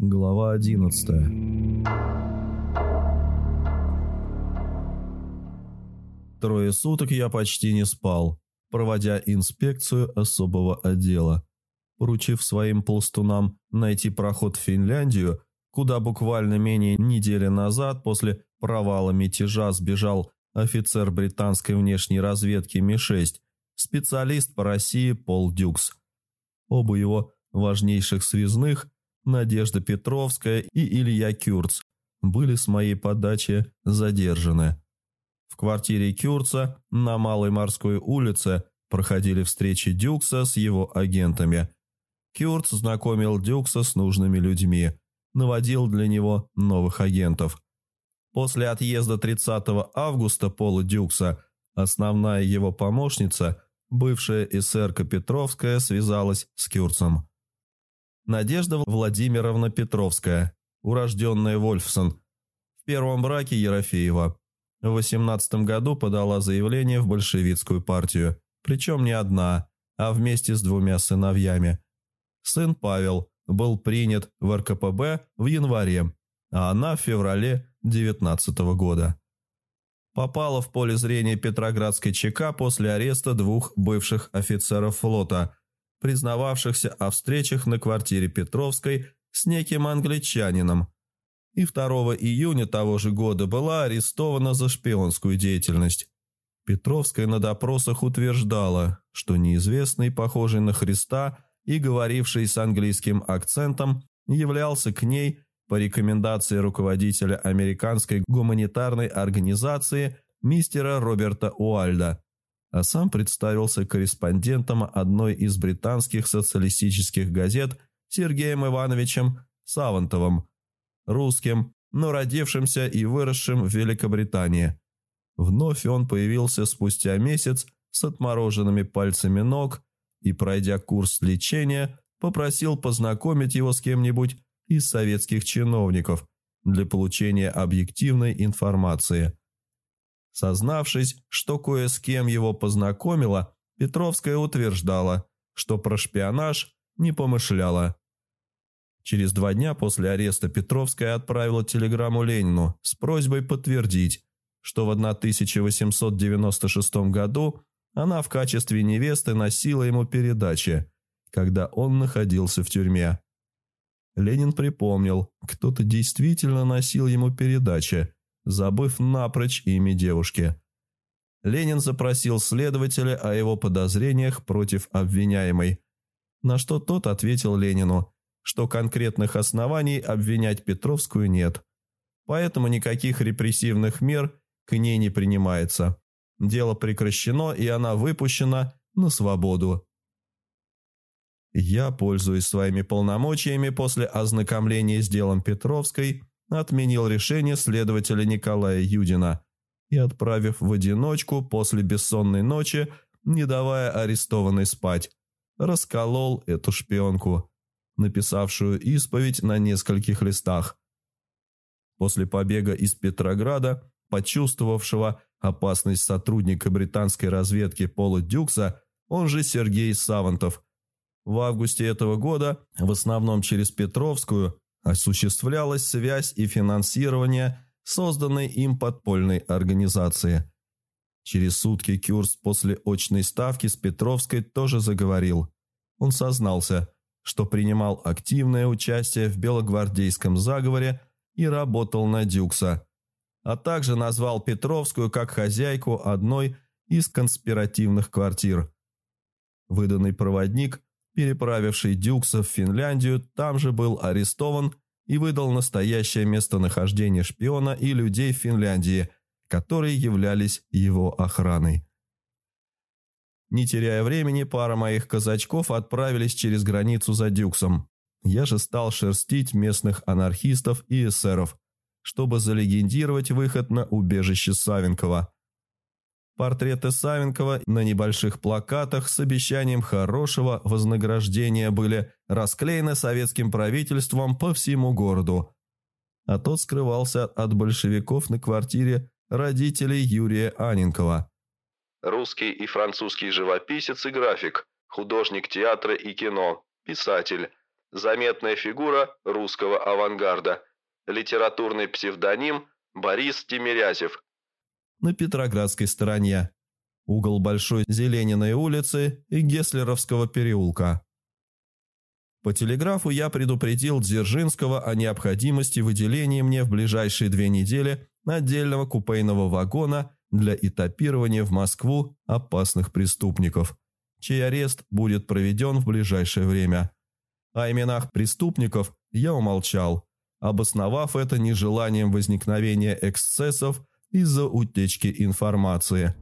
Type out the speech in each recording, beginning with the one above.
Глава 11 Трое суток я почти не спал, проводя инспекцию особого отдела. Поручив своим полстунам найти проход в Финляндию, куда буквально менее недели назад после провала мятежа сбежал офицер британской внешней разведки Ми-6, специалист по России Пол Дюкс. Оба его важнейших связных, Надежда Петровская и Илья Кюрц, были с моей подачи задержаны. В квартире Кюрца на Малой морской улице проходили встречи Дюкса с его агентами. Кюрц знакомил Дюкса с нужными людьми, наводил для него новых агентов. После отъезда 30 августа Пола Дюкса основная его помощница, бывшая эсерка Петровская, связалась с Кюрцем. Надежда Владимировна Петровская, урожденная Вольфсон, в первом браке Ерофеева. В 18 году подала заявление в большевистскую партию, причем не одна, а вместе с двумя сыновьями. Сын Павел был принят в РКПБ в январе, а она в феврале 19 года. Попала в поле зрения Петроградской ЧК после ареста двух бывших офицеров флота – признававшихся о встречах на квартире Петровской с неким англичанином, и 2 июня того же года была арестована за шпионскую деятельность. Петровская на допросах утверждала, что неизвестный, похожий на Христа и говоривший с английским акцентом, являлся к ней по рекомендации руководителя американской гуманитарной организации мистера Роберта Уальда а сам представился корреспондентом одной из британских социалистических газет Сергеем Ивановичем Савантовым, русским, но родившимся и выросшим в Великобритании. Вновь он появился спустя месяц с отмороженными пальцами ног и, пройдя курс лечения, попросил познакомить его с кем-нибудь из советских чиновников для получения объективной информации. Сознавшись, что кое с кем его познакомила, Петровская утверждала, что про шпионаж не помышляла. Через два дня после ареста Петровская отправила телеграмму Ленину с просьбой подтвердить, что в 1896 году она в качестве невесты носила ему передачи, когда он находился в тюрьме. Ленин припомнил, кто-то действительно носил ему передачи, забыв напрочь имя девушки. Ленин запросил следователя о его подозрениях против обвиняемой, на что тот ответил Ленину, что конкретных оснований обвинять Петровскую нет, поэтому никаких репрессивных мер к ней не принимается. Дело прекращено, и она выпущена на свободу. Я, пользуясь своими полномочиями после ознакомления с делом Петровской, отменил решение следователя Николая Юдина и, отправив в одиночку после бессонной ночи, не давая арестованной спать, расколол эту шпионку, написавшую исповедь на нескольких листах. После побега из Петрограда, почувствовавшего опасность сотрудника британской разведки Пола Дюкса, он же Сергей Савантов, в августе этого года, в основном через Петровскую, осуществлялась связь и финансирование созданной им подпольной организации. Через сутки Кюрс после очной ставки с Петровской тоже заговорил. Он сознался, что принимал активное участие в белогвардейском заговоре и работал на Дюкса, а также назвал Петровскую как хозяйку одной из конспиративных квартир. Выданный проводник переправивший Дюкса в Финляндию, там же был арестован и выдал настоящее местонахождение шпиона и людей в Финляндии, которые являлись его охраной. Не теряя времени, пара моих казачков отправились через границу за Дюксом. Я же стал шерстить местных анархистов и эсеров, чтобы залегендировать выход на убежище Савенкова – Портреты Савенкова на небольших плакатах с обещанием хорошего вознаграждения были расклеены советским правительством по всему городу. А тот скрывался от большевиков на квартире родителей Юрия Аненкова. Русский и французский живописец и график, художник театра и кино, писатель, заметная фигура русского авангарда, литературный псевдоним Борис Тимирязев. На Петроградской стороне. Угол Большой Зелениной улицы и Геслеровского переулка. По телеграфу я предупредил Дзержинского о необходимости выделения мне в ближайшие две недели отдельного купейного вагона для этапирования в Москву опасных преступников, чей арест будет проведен в ближайшее время. О именах преступников я умолчал, обосновав это нежеланием возникновения эксцессов из-за утечки информации.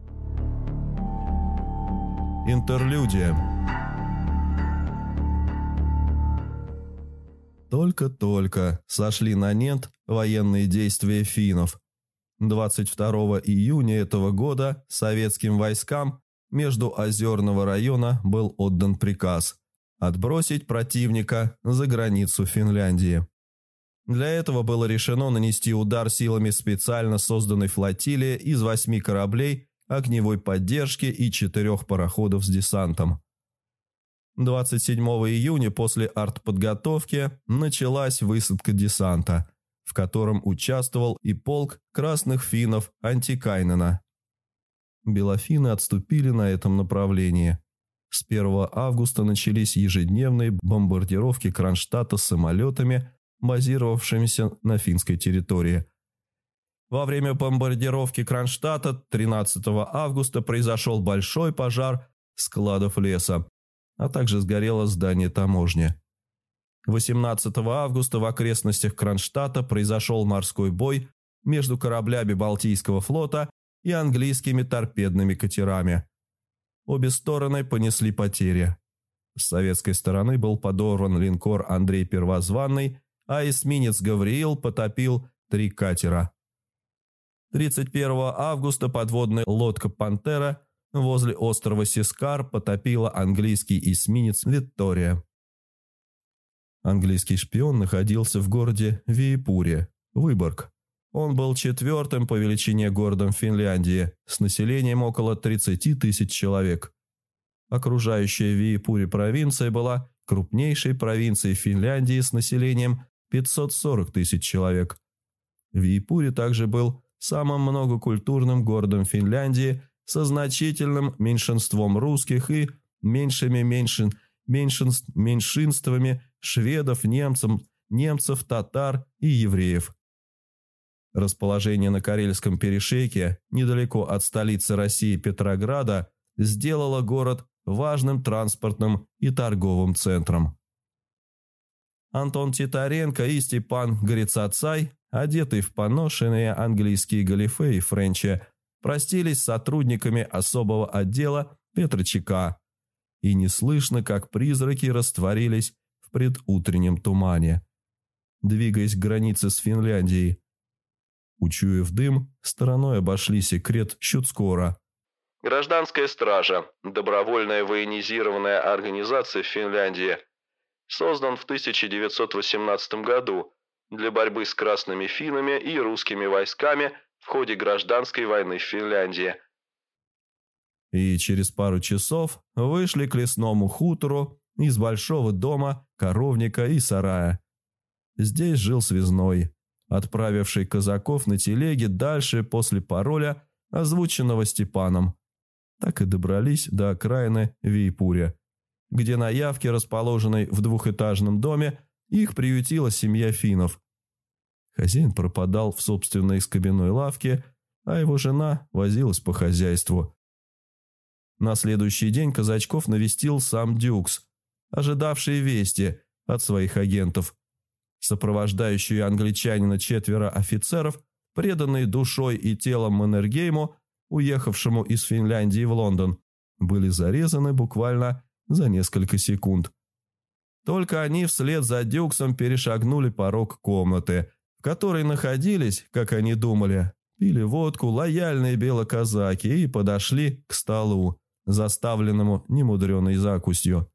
Интерлюдия Только-только сошли на нет военные действия финнов. 22 июня этого года советским войскам между Озерного района был отдан приказ отбросить противника за границу Финляндии. Для этого было решено нанести удар силами специально созданной флотилии из восьми кораблей огневой поддержки и четырех пароходов с десантом. 27 июня после артподготовки началась высадка десанта, в котором участвовал и полк красных финнов Антикайнена. Белофины отступили на этом направлении. С 1 августа начались ежедневные бомбардировки Кронштадта самолетами, базировавшимися на финской территории. Во время бомбардировки Кронштадта 13 августа произошел большой пожар складов леса, а также сгорело здание таможни. 18 августа в окрестностях Кронштадта произошел морской бой между кораблями Балтийского флота и английскими торпедными катерами. Обе стороны понесли потери. С советской стороны был подорван линкор Андрей Первозванный, а эсминец Гавриил потопил три катера. 31 августа подводная лодка «Пантера» возле острова Сискар потопила английский эсминец «Виктория». Английский шпион находился в городе Виепуре, Выборг. Он был четвертым по величине городом Финляндии с населением около 30 тысяч человек. Окружающая Виепуре провинция была крупнейшей провинцией Финляндии с населением 540 тысяч человек. Виепуре также был самым многокультурным городом Финляндии со значительным меньшинством русских и меньшими меньшин, меньшинств, меньшинствами шведов, немцев, немцев, татар и евреев. Расположение на Карельском перешейке, недалеко от столицы России Петрограда, сделало город важным транспортным и торговым центром. Антон Титаренко и Степан Грицацай, одетые в поношенные английские галифе и френчи, простились с сотрудниками особого отдела Петрочека, и не слышно, как призраки растворились в предутреннем тумане, двигаясь к границе с Финляндией. Учуяв дым, стороной обошли секрет Щуцкора. Гражданская стража – добровольная военизированная организация в Финляндии. Создан в 1918 году для борьбы с красными финнами и русскими войсками – в ходе гражданской войны в Финляндии. И через пару часов вышли к лесному хутору из большого дома, коровника и сарая. Здесь жил связной, отправивший казаков на телеге дальше после пароля, озвученного Степаном. Так и добрались до окраины Вейпуря, где на явке, расположенной в двухэтажном доме, их приютила семья финнов. Хозяин пропадал в собственной скобяной лавке, а его жена возилась по хозяйству. На следующий день Казачков навестил сам Дюкс, ожидавший вести от своих агентов. Сопровождающие англичанина четверо офицеров, преданные душой и телом Маннергейму, уехавшему из Финляндии в Лондон, были зарезаны буквально за несколько секунд. Только они вслед за Дюксом перешагнули порог комнаты – которой находились, как они думали, пили водку лояльные белоказаки и подошли к столу, заставленному немудреной закусью.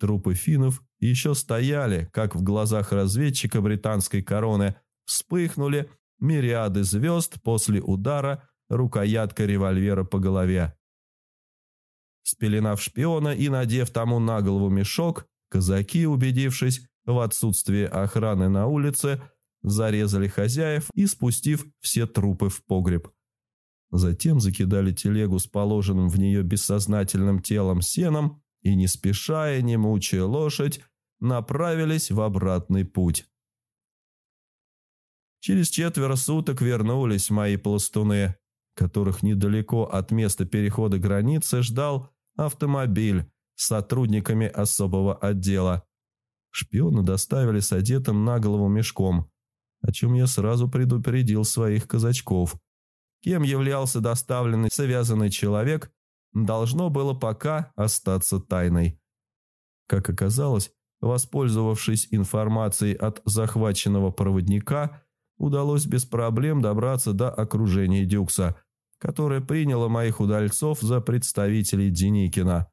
Трупы финнов еще стояли, как в глазах разведчика британской короны, вспыхнули мириады звезд после удара рукоятка револьвера по голове. Спеленав шпиона и надев тому на голову мешок, Казаки, убедившись в отсутствии охраны на улице, зарезали хозяев и спустив все трупы в погреб. Затем закидали телегу с положенным в нее бессознательным телом сеном и, не спеша и не мучая лошадь, направились в обратный путь. Через четверо суток вернулись мои пластуны, которых недалеко от места перехода границы ждал автомобиль с сотрудниками особого отдела. Шпиона доставили с одетым на голову мешком, о чем я сразу предупредил своих казачков. Кем являлся доставленный связанный человек, должно было пока остаться тайной. Как оказалось, воспользовавшись информацией от захваченного проводника, удалось без проблем добраться до окружения Дюкса, которое приняло моих удальцов за представителей Деникина.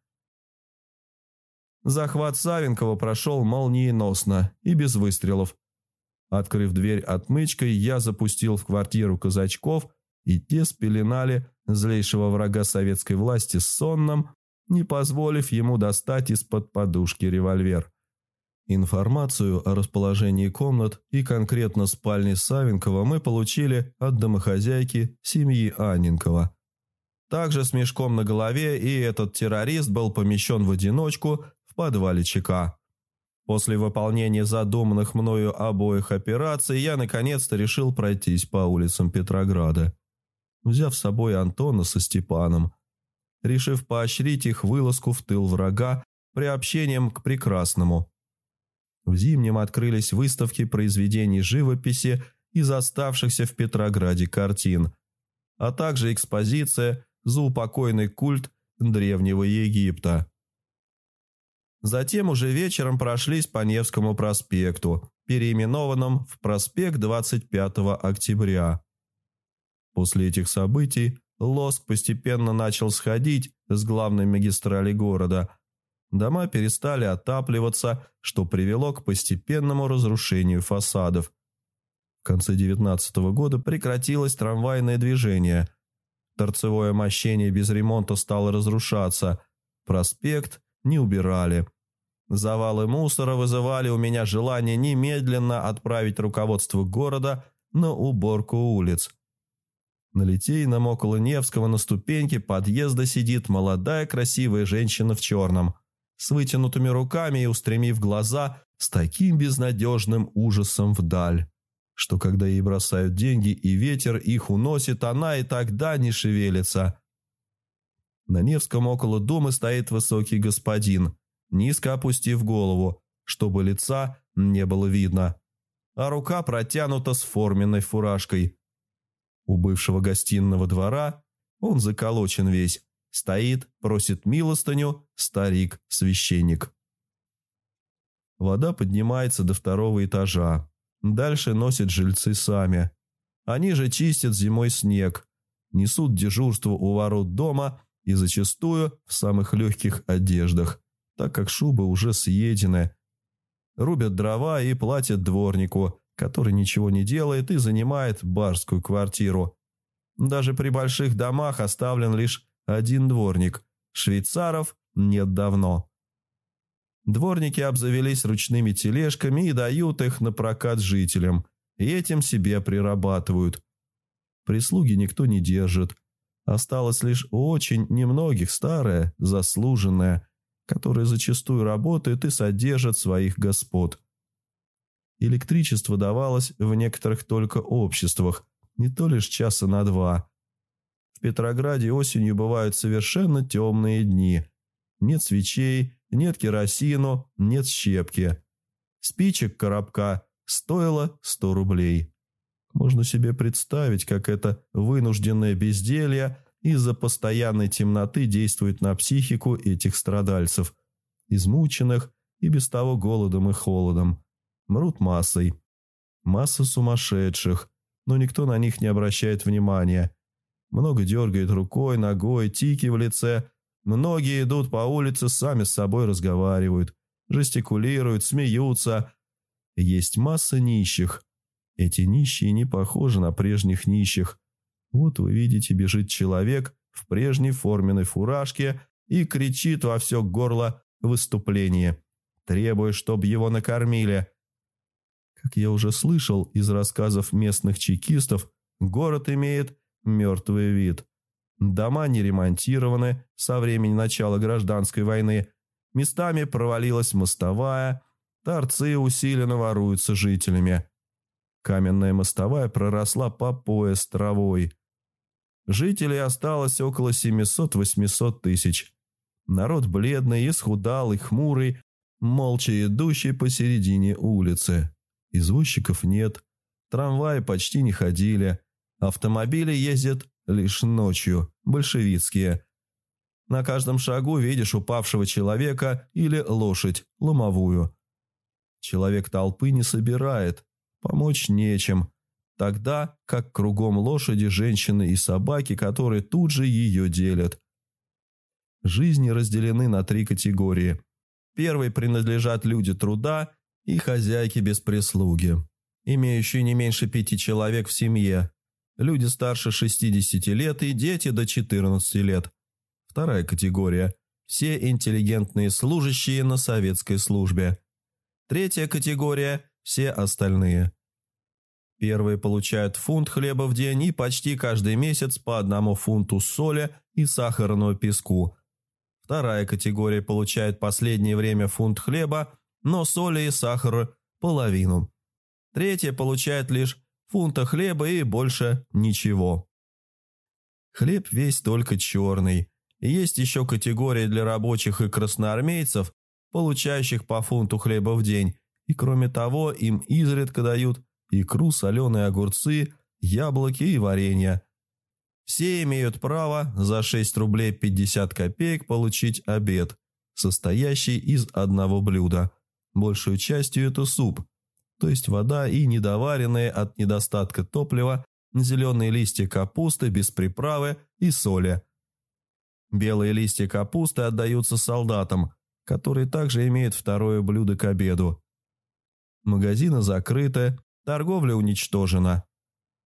Захват Савенкова прошел молниеносно и без выстрелов. Открыв дверь отмычкой, я запустил в квартиру казачков, и те спеленали злейшего врага советской власти с сонным, не позволив ему достать из-под подушки револьвер. Информацию о расположении комнат и конкретно спальни Савенкова мы получили от домохозяйки семьи Анненкова. Также с мешком на голове и этот террорист был помещен в одиночку в подвале ЧК. После выполнения задуманных мною обоих операций я наконец-то решил пройтись по улицам Петрограда, взяв с собой Антона со Степаном, решив поощрить их вылазку в тыл врага приобщением к прекрасному. В зимнем открылись выставки произведений живописи из оставшихся в Петрограде картин, а также экспозиция «Заупокойный культ Древнего Египта». Затем уже вечером прошлись по Невскому проспекту, переименованном в проспект 25 октября. После этих событий лоск постепенно начал сходить с главной магистрали города. Дома перестали отапливаться, что привело к постепенному разрушению фасадов. В конце 19 года прекратилось трамвайное движение. Торцевое мощение без ремонта стало разрушаться. Проспект не убирали. Завалы мусора вызывали у меня желание немедленно отправить руководство города на уборку улиц. На Литейном около Невского на ступеньке подъезда сидит молодая красивая женщина в черном, с вытянутыми руками и устремив глаза с таким безнадежным ужасом вдаль, что когда ей бросают деньги и ветер их уносит, она и тогда не шевелится. На Невском около дома стоит высокий господин, низко опустив голову, чтобы лица не было видно, а рука протянута с форменной фуражкой. У бывшего гостиного двора он заколочен весь, стоит, просит милостыню старик-священник. Вода поднимается до второго этажа. Дальше носят жильцы сами. Они же чистят зимой снег, несут дежурство у ворот дома и зачастую в самых легких одеждах, так как шубы уже съедены. Рубят дрова и платят дворнику, который ничего не делает и занимает барскую квартиру. Даже при больших домах оставлен лишь один дворник. Швейцаров нет давно. Дворники обзавелись ручными тележками и дают их на прокат жителям, и этим себе прирабатывают. Прислуги никто не держит, Осталось лишь очень немногих старое, заслуженное, которое зачастую работает и содержит своих господ. Электричество давалось в некоторых только обществах, не то лишь часа на два. В Петрограде осенью бывают совершенно темные дни. Нет свечей, нет керосину, нет щепки. Спичек коробка стоило 100 рублей. Можно себе представить, как это вынужденное безделье из-за постоянной темноты действует на психику этих страдальцев, измученных и без того голодом и холодом. Мрут массой. Масса сумасшедших, но никто на них не обращает внимания. Много дергает рукой, ногой, тики в лице. Многие идут по улице, сами с собой разговаривают, жестикулируют, смеются. Есть масса нищих – эти нищие не похожи на прежних нищих. Вот вы видите, бежит человек в прежней форменной фуражке и кричит во все горло выступление. требуя, чтобы его накормили. Как я уже слышал из рассказов местных чекистов, город имеет мертвый вид. Дома не ремонтированы со времени начала гражданской войны, местами провалилась мостовая, торцы усиленно воруются жителями. Каменная мостовая проросла по пояс травой. Жителей осталось около 700-800 тысяч. Народ бледный, исхудалый, хмурый, молча идущий посередине улицы. Извозчиков нет, трамваи почти не ходили, автомобили ездят лишь ночью, большевистские. На каждом шагу видишь упавшего человека или лошадь, ломовую. Человек толпы не собирает, помочь нечем, тогда как кругом лошади, женщины и собаки, которые тут же ее делят. Жизни разделены на три категории. Первой принадлежат люди труда и хозяйки без прислуги, имеющие не меньше пяти человек в семье, люди старше 60 лет и дети до 14 лет. Вторая категория – все интеллигентные служащие на советской службе. Третья категория – все остальные. Первые получают фунт хлеба в день и почти каждый месяц по одному фунту соли и сахарного песку. Вторая категория получает последнее время фунт хлеба, но соли и сахара – половину. Третья получает лишь фунта хлеба и больше ничего. Хлеб весь только черный. есть еще категория для рабочих и красноармейцев, получающих по фунту хлеба в день, и кроме того им изредка дают икру, соленые огурцы, яблоки и варенье. Все имеют право за 6 рублей 50 копеек получить обед, состоящий из одного блюда. Большую частью это суп, то есть вода и недоваренные от недостатка топлива зеленые листья капусты без приправы и соли. Белые листья капусты отдаются солдатам, которые также имеют второе блюдо к обеду. Магазины закрыты, торговля уничтожена.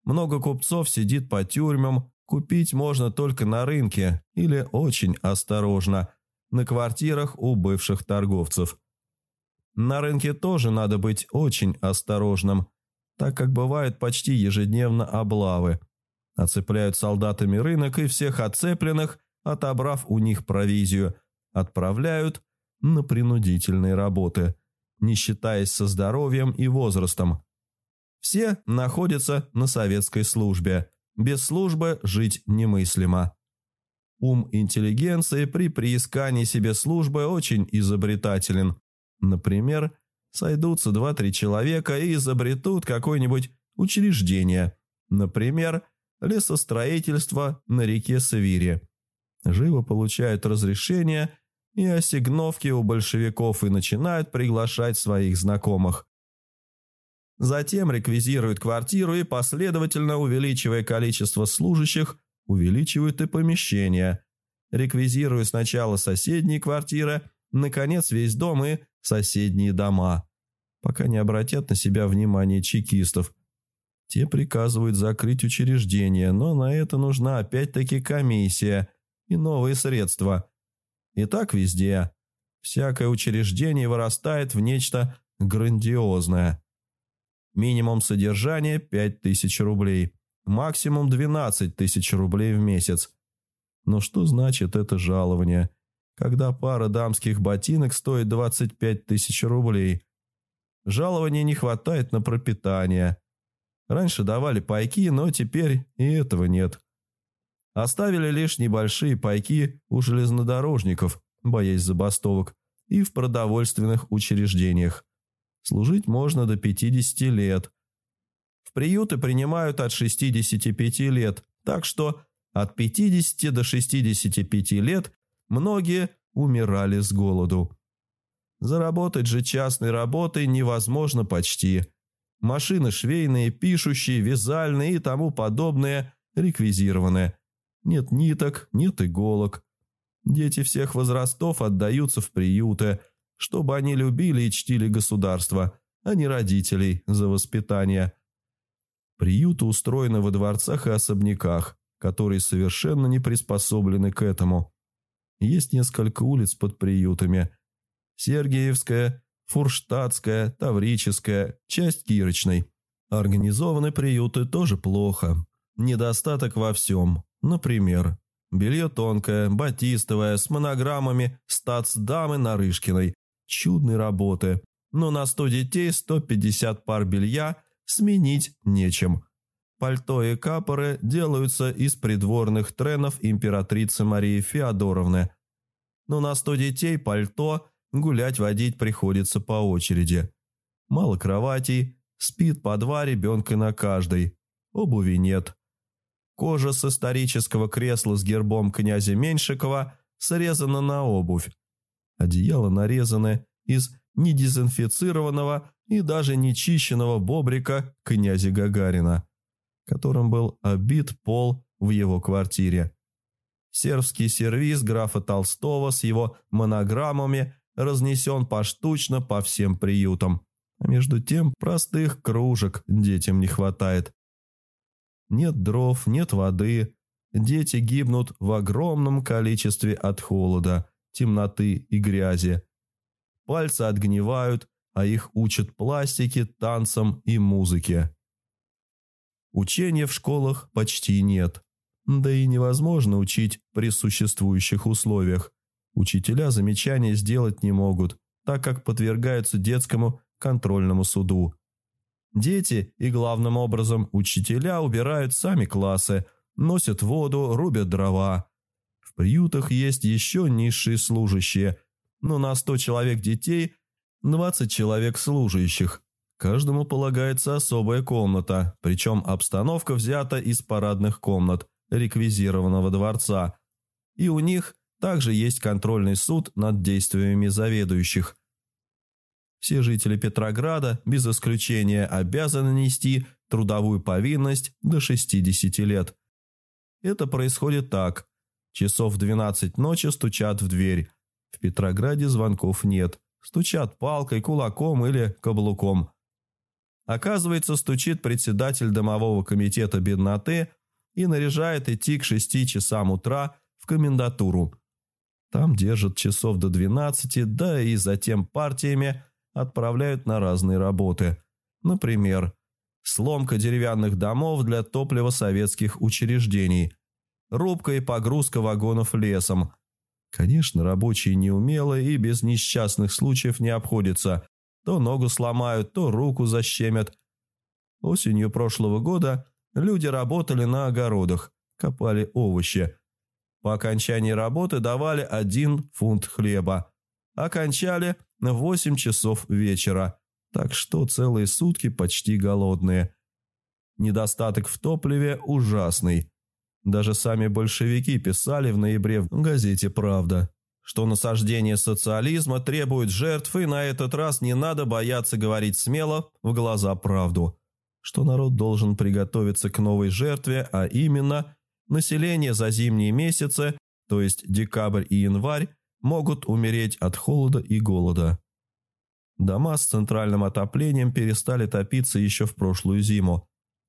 Много купцов сидит по тюрьмам, купить можно только на рынке или очень осторожно, на квартирах у бывших торговцев. На рынке тоже надо быть очень осторожным, так как бывают почти ежедневно облавы. Оцепляют солдатами рынок и всех оцепленных, отобрав у них провизию, отправляют на принудительные работы, не считаясь со здоровьем и возрастом. Все находятся на советской службе. Без службы жить немыслимо. Ум интеллигенции при приискании себе службы очень изобретателен. Например, сойдутся два-три человека и изобретут какое-нибудь учреждение. Например, лесостроительство на реке Свири. Живо получают разрешение и осигновки у большевиков и начинают приглашать своих знакомых. Затем реквизируют квартиру и, последовательно увеличивая количество служащих, увеличивают и помещения. Реквизируя сначала соседние квартиры, наконец весь дом и соседние дома, пока не обратят на себя внимание чекистов. Те приказывают закрыть учреждение, но на это нужна опять-таки комиссия и новые средства. И так везде. Всякое учреждение вырастает в нечто грандиозное. Минимум содержания – 5000 рублей, максимум 12 тысяч рублей в месяц. Но что значит это жалование – когда пара дамских ботинок стоит 25 тысяч рублей. Жалования не хватает на пропитание. Раньше давали пайки, но теперь и этого нет. Оставили лишь небольшие пайки у железнодорожников, боясь забастовок, и в продовольственных учреждениях. Служить можно до 50 лет. В приюты принимают от 65 лет, так что от 50 до 65 лет Многие умирали с голоду. Заработать же частной работой невозможно почти. Машины швейные, пишущие, вязальные и тому подобное реквизированы. Нет ниток, нет иголок. Дети всех возрастов отдаются в приюты, чтобы они любили и чтили государство, а не родителей за воспитание. Приюты устроены во дворцах и особняках, которые совершенно не приспособлены к этому. Есть несколько улиц под приютами. Сергиевская, Фурштадтская, Таврическая, часть Кирочной. Организованы приюты тоже плохо. Недостаток во всем. Например, белье тонкое, батистовое, с монограммами стацдамы Нарышкиной. Чудной работы. Но на 100 детей 150 пар белья сменить нечем. Пальто и капоры делаются из придворных тренов императрицы Марии Феодоровны. Но на 100 детей пальто гулять водить приходится по очереди. Мало кроватей, спит по два ребенка на каждой. Обуви нет. Кожа с исторического кресла с гербом князя Меньшикова срезана на обувь. Одеяло нарезаны из недезинфицированного и даже нечищенного бобрика князя Гагарина которым был обит пол в его квартире. Сербский сервиз графа Толстого с его монограммами разнесен поштучно по всем приютам. А между тем простых кружек детям не хватает. Нет дров, нет воды. Дети гибнут в огромном количестве от холода, темноты и грязи. Пальцы отгнивают, а их учат пластике, танцам и музыке. Учения в школах почти нет. Да и невозможно учить при существующих условиях. Учителя замечания сделать не могут, так как подвергаются детскому контрольному суду. Дети и, главным образом, учителя убирают сами классы, носят воду, рубят дрова. В приютах есть еще низшие служащие, но на 100 человек детей – 20 человек служащих. Каждому полагается особая комната, причем обстановка взята из парадных комнат реквизированного дворца. И у них также есть контрольный суд над действиями заведующих. Все жители Петрограда, без исключения, обязаны нести трудовую повинность до 60 лет. Это происходит так. Часов в 12 ночи стучат в дверь. В Петрограде звонков нет. Стучат палкой, кулаком или каблуком. Оказывается, стучит председатель домового комитета бедноты и наряжает идти к шести часам утра в комендатуру. Там держат часов до двенадцати, да и затем партиями отправляют на разные работы. Например, сломка деревянных домов для топлива советских учреждений, рубка и погрузка вагонов лесом. Конечно, рабочие неумелые и без несчастных случаев не обходятся, то ногу сломают, то руку защемят. Осенью прошлого года люди работали на огородах, копали овощи. По окончании работы давали один фунт хлеба. Окончали в 8 часов вечера, так что целые сутки почти голодные. Недостаток в топливе ужасный. Даже сами большевики писали в ноябре в газете «Правда», что насаждение социализма требует жертв, и на этот раз не надо бояться говорить смело в глаза правду, что народ должен приготовиться к новой жертве, а именно население за зимние месяцы, то есть декабрь и январь, могут умереть от холода и голода. Дома с центральным отоплением перестали топиться еще в прошлую зиму,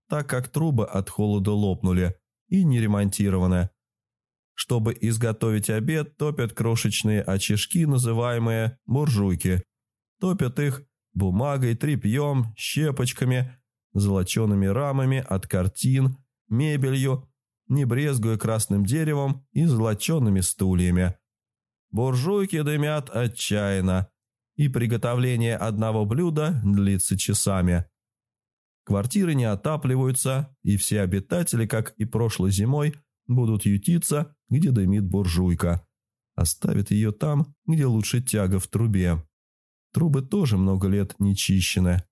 так как трубы от холода лопнули и не ремонтированы. Чтобы изготовить обед, топят крошечные очишки, называемые буржуйки. Топят их бумагой, тряпьем, щепочками, золочеными рамами от картин, мебелью, не брезгуя красным деревом и золочеными стульями. Буржуйки дымят отчаянно, и приготовление одного блюда длится часами. Квартиры не отапливаются, и все обитатели, как и прошлой зимой, будут ютиться, где дымит буржуйка. Оставят ее там, где лучше тяга в трубе. Трубы тоже много лет не чищены.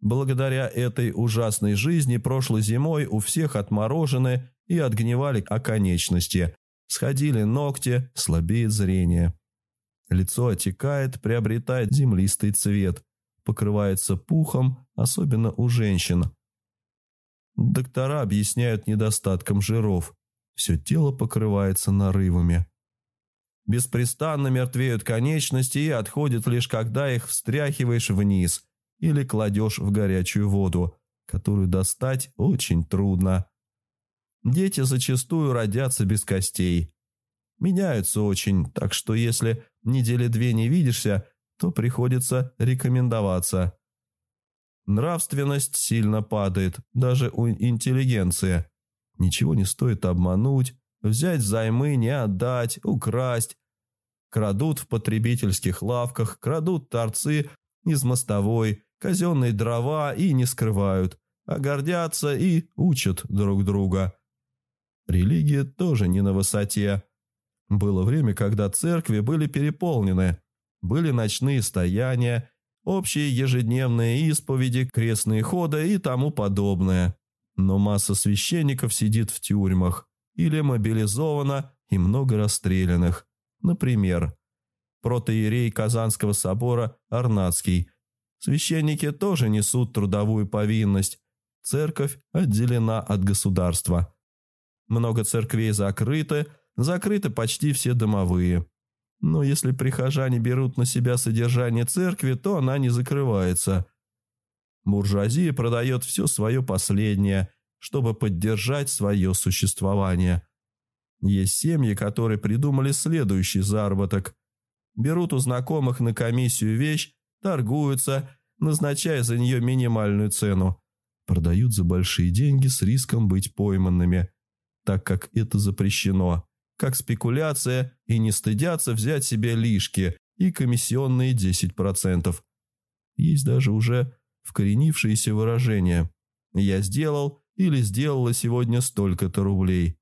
Благодаря этой ужасной жизни прошлой зимой у всех отморожены и отгнивали оконечности, сходили ногти, слабеет зрение. Лицо отекает, приобретает землистый цвет, покрывается пухом, особенно у женщин. Доктора объясняют недостатком жиров. Все тело покрывается нарывами. Беспрестанно мертвеют конечности и отходят лишь когда их встряхиваешь вниз или кладешь в горячую воду, которую достать очень трудно. Дети зачастую родятся без костей. Меняются очень, так что если недели две не видишься, то приходится рекомендоваться. Нравственность сильно падает, даже у интеллигенции. Ничего не стоит обмануть, взять займы, не отдать, украсть. Крадут в потребительских лавках, крадут торцы из мостовой, казенные дрова и не скрывают, а гордятся и учат друг друга. Религия тоже не на высоте. Было время, когда церкви были переполнены, были ночные стояния, общие ежедневные исповеди, крестные ходы и тому подобное. Но масса священников сидит в тюрьмах или мобилизована и много расстрелянных. Например, протоиерей Казанского собора Арнацкий. Священники тоже несут трудовую повинность. Церковь отделена от государства. Много церквей закрыты, закрыты почти все домовые. Но если прихожане берут на себя содержание церкви, то она не закрывается. Буржуазия продает все свое последнее, чтобы поддержать свое существование. Есть семьи, которые придумали следующий заработок. Берут у знакомых на комиссию вещь, торгуются, назначая за нее минимальную цену. Продают за большие деньги с риском быть пойманными, так как это запрещено как спекуляция, и не стыдятся взять себе лишки и комиссионные 10%. Есть даже уже вкоренившиеся выражения «я сделал» или «сделала сегодня столько-то рублей».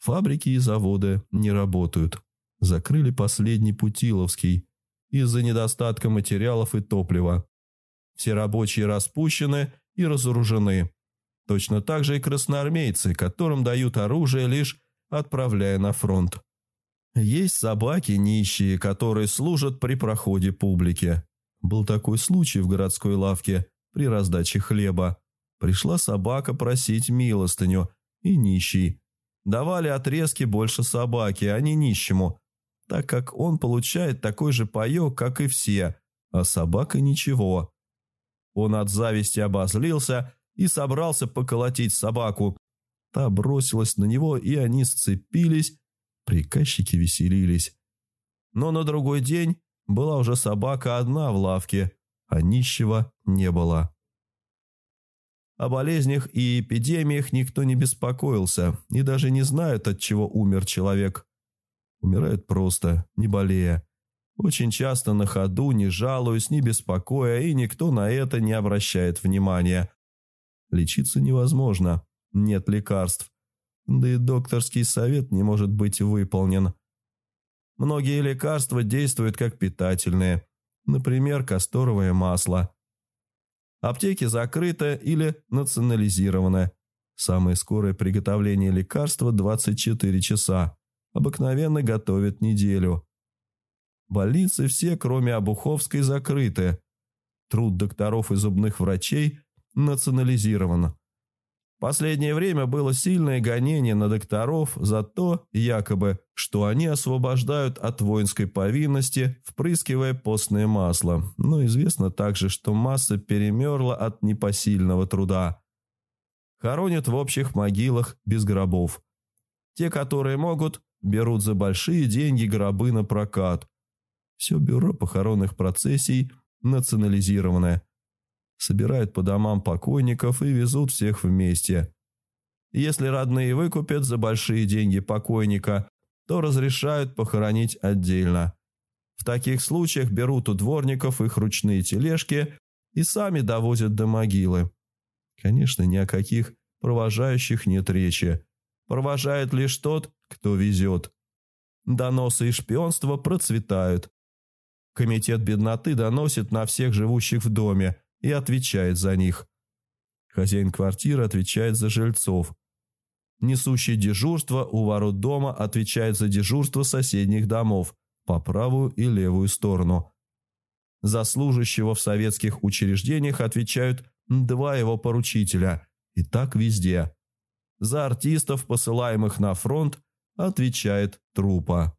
Фабрики и заводы не работают. Закрыли последний Путиловский из-за недостатка материалов и топлива. Все рабочие распущены и разоружены. Точно так же и красноармейцы, которым дают оружие лишь отправляя на фронт. Есть собаки нищие, которые служат при проходе публики. Был такой случай в городской лавке при раздаче хлеба. Пришла собака просить милостыню, и нищий. Давали отрезки больше собаки, а не нищему, так как он получает такой же паек, как и все, а собака ничего. Он от зависти обозлился и собрался поколотить собаку, Та бросилась на него, и они сцепились. Приказчики веселились. Но на другой день была уже собака одна в лавке, а нищего не было. О болезнях и эпидемиях никто не беспокоился и даже не знают, от чего умер человек. Умирает просто, не болея. Очень часто на ходу, не жалуясь, не беспокоя, и никто на это не обращает внимания. Лечиться невозможно нет лекарств, да и докторский совет не может быть выполнен. Многие лекарства действуют как питательные, например, касторовое масло. Аптеки закрыты или национализированы. Самое скорое приготовление лекарства – 24 часа. Обыкновенно готовят неделю. Больницы все, кроме Обуховской, закрыты. Труд докторов и зубных врачей национализирован. Последнее время было сильное гонение на докторов за то, якобы, что они освобождают от воинской повинности, впрыскивая постное масло. Но известно также, что масса перемерла от непосильного труда. Хоронят в общих могилах без гробов. Те, которые могут, берут за большие деньги гробы на прокат. Все бюро похоронных процессий национализированное – собирают по домам покойников и везут всех вместе. Если родные выкупят за большие деньги покойника, то разрешают похоронить отдельно. В таких случаях берут у дворников их ручные тележки и сами довозят до могилы. Конечно, ни о каких провожающих нет речи. Провожает лишь тот, кто везет. Доносы и шпионство процветают. Комитет бедноты доносит на всех живущих в доме – и отвечает за них. Хозяин квартиры отвечает за жильцов. Несущий дежурство у ворот дома отвечает за дежурство соседних домов по правую и левую сторону. За служащего в советских учреждениях отвечают два его поручителя, и так везде. За артистов, посылаемых на фронт, отвечает трупа.